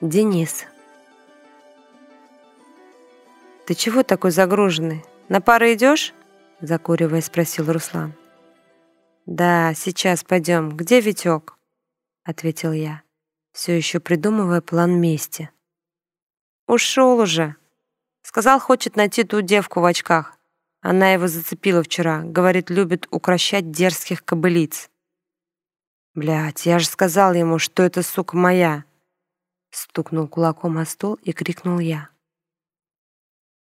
Денис. «Ты чего такой загруженный? На пары идешь?» Закуривая, спросил Руслан. «Да, сейчас пойдем. Где Витек?» Ответил я, все еще придумывая план мести. «Ушел уже. Сказал, хочет найти ту девку в очках. Она его зацепила вчера. Говорит, любит укращать дерзких кобылиц. Блядь, я же сказал ему, что эта сука моя. Стукнул кулаком о стол и крикнул я.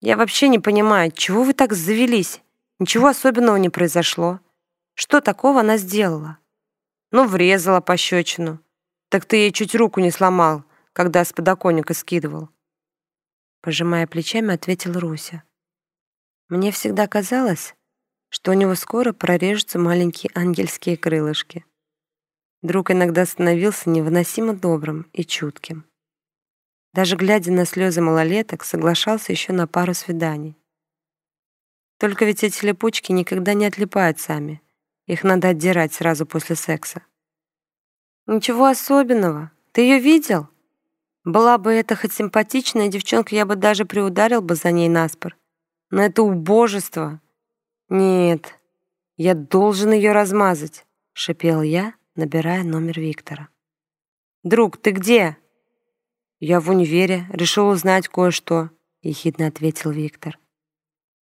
Я вообще не понимаю, чего вы так завелись? Ничего особенного не произошло. Что такого она сделала? Ну, врезала пощечину. Так ты ей чуть руку не сломал, когда с подоконника скидывал. Пожимая плечами, ответил Руся. Мне всегда казалось, что у него скоро прорежутся маленькие ангельские крылышки. Друг иногда становился невыносимо добрым и чутким. Даже глядя на слезы малолеток, соглашался еще на пару свиданий. Только ведь эти липучки никогда не отлипают сами. Их надо отдирать сразу после секса. Ничего особенного. Ты ее видел? Была бы это хоть симпатичная девчонка, я бы даже приударил бы за ней наспор. Но это убожество. Нет, я должен ее размазать, шипел я, набирая номер Виктора. «Друг, ты где?» «Я в универе, решил узнать кое-что», — ехидно ответил Виктор.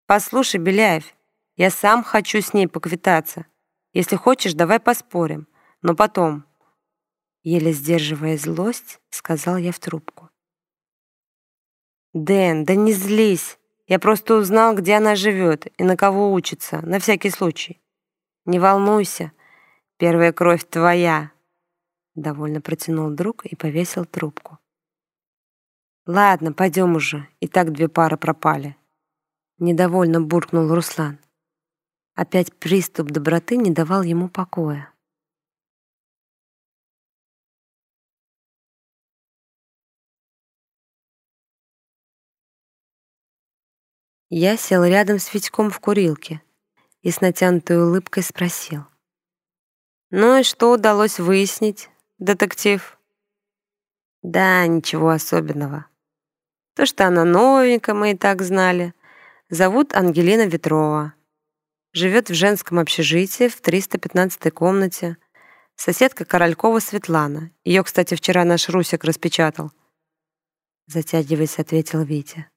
«Послушай, Беляев, я сам хочу с ней поквитаться. Если хочешь, давай поспорим, но потом». Еле сдерживая злость, сказал я в трубку. «Дэн, да не злись. Я просто узнал, где она живет и на кого учится, на всякий случай. Не волнуйся, первая кровь твоя», — довольно протянул друг и повесил трубку. «Ладно, пойдем уже, и так две пары пропали». Недовольно буркнул Руслан. Опять приступ доброты не давал ему покоя. Я сел рядом с Витьком в курилке и с натянутой улыбкой спросил. «Ну и что удалось выяснить, детектив?» «Да, ничего особенного. То, что она новенькая, мы и так знали. Зовут Ангелина Ветрова. Живет в женском общежитии в 315 комнате. Соседка Королькова Светлана. Ее, кстати, вчера наш Русик распечатал». Затягиваясь, ответил Витя.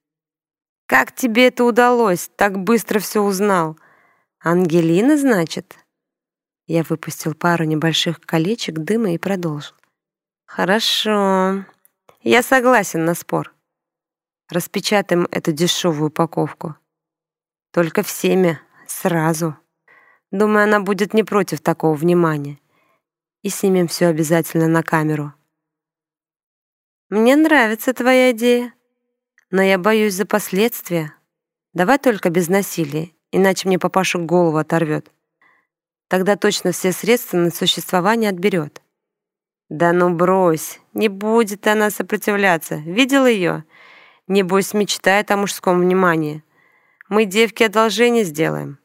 «Как тебе это удалось? Так быстро все узнал. Ангелина, значит?» Я выпустил пару небольших колечек дыма и продолжил. «Хорошо. Я согласен на спор. Распечатаем эту дешевую упаковку. Только всеми, сразу. Думаю, она будет не против такого внимания. И снимем все обязательно на камеру. Мне нравится твоя идея, но я боюсь за последствия. Давай только без насилия, иначе мне папаша голову оторвет. Тогда точно все средства на существование отберет. Да ну брось, не будет она сопротивляться. Видел ее? Небось, мечтает о мужском внимании. Мы девке одолжение сделаем.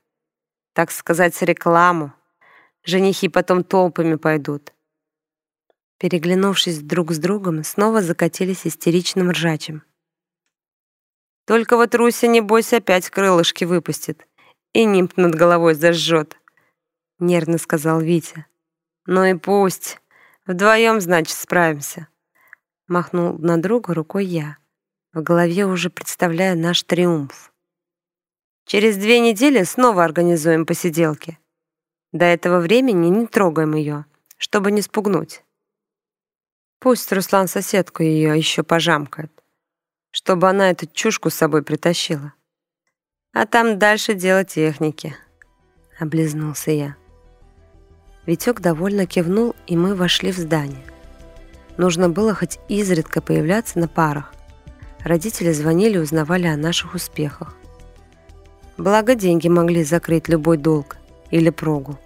Так сказать, рекламу. Женихи потом толпами пойдут. Переглянувшись друг с другом, снова закатились истеричным ржачем. Только вот Руся, небось, опять крылышки выпустит и нимб над головой зажжет, — нервно сказал Витя. Ну и пусть. Вдвоем, значит, справимся. Махнул на друга рукой я в голове уже представляя наш триумф. Через две недели снова организуем посиделки. До этого времени не трогаем ее, чтобы не спугнуть. Пусть Руслан соседку ее еще пожамкает, чтобы она эту чушку с собой притащила. А там дальше дело техники. Облизнулся я. Витек довольно кивнул, и мы вошли в здание. Нужно было хоть изредка появляться на парах, Родители звонили и узнавали о наших успехах. Благо деньги могли закрыть любой долг или прогул.